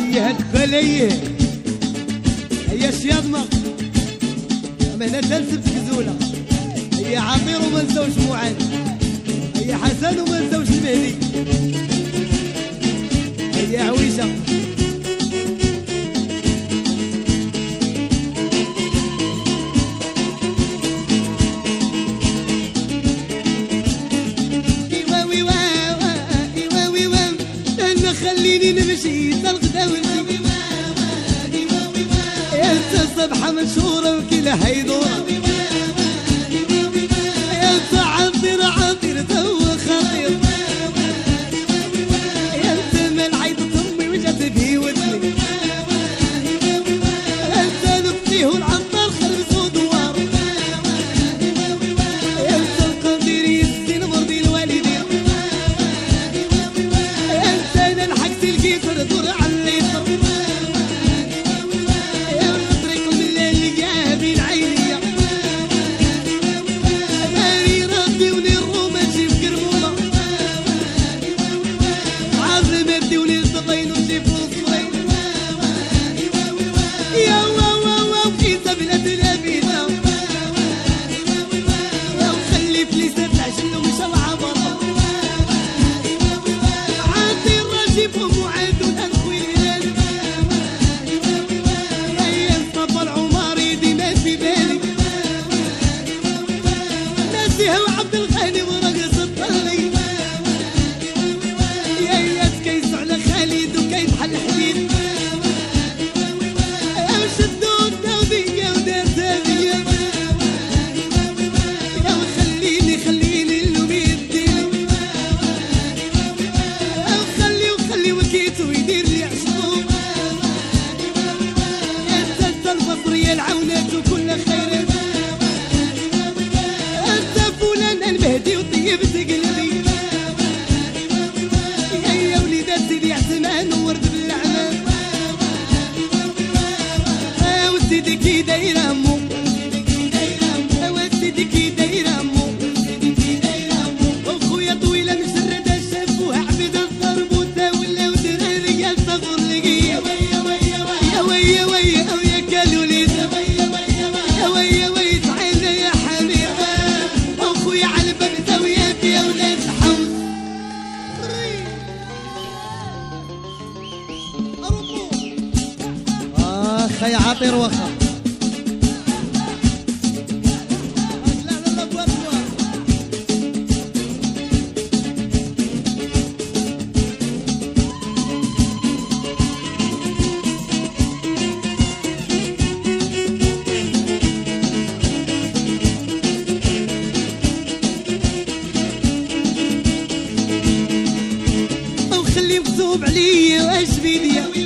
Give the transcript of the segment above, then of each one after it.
جهد بلية هي شيضمة مهنة تنسب سكزولة هي عطير ومنسوش معين ذبحه مشهوره وكلها يدور. يا عطير وخا اللي مذوب عليا واش بيديا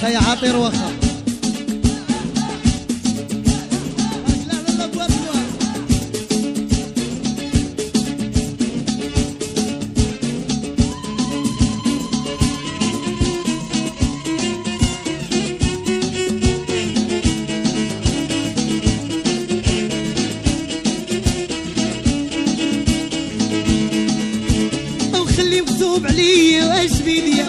خي عاطي وخا خلي مكتوب عليا واش بيديا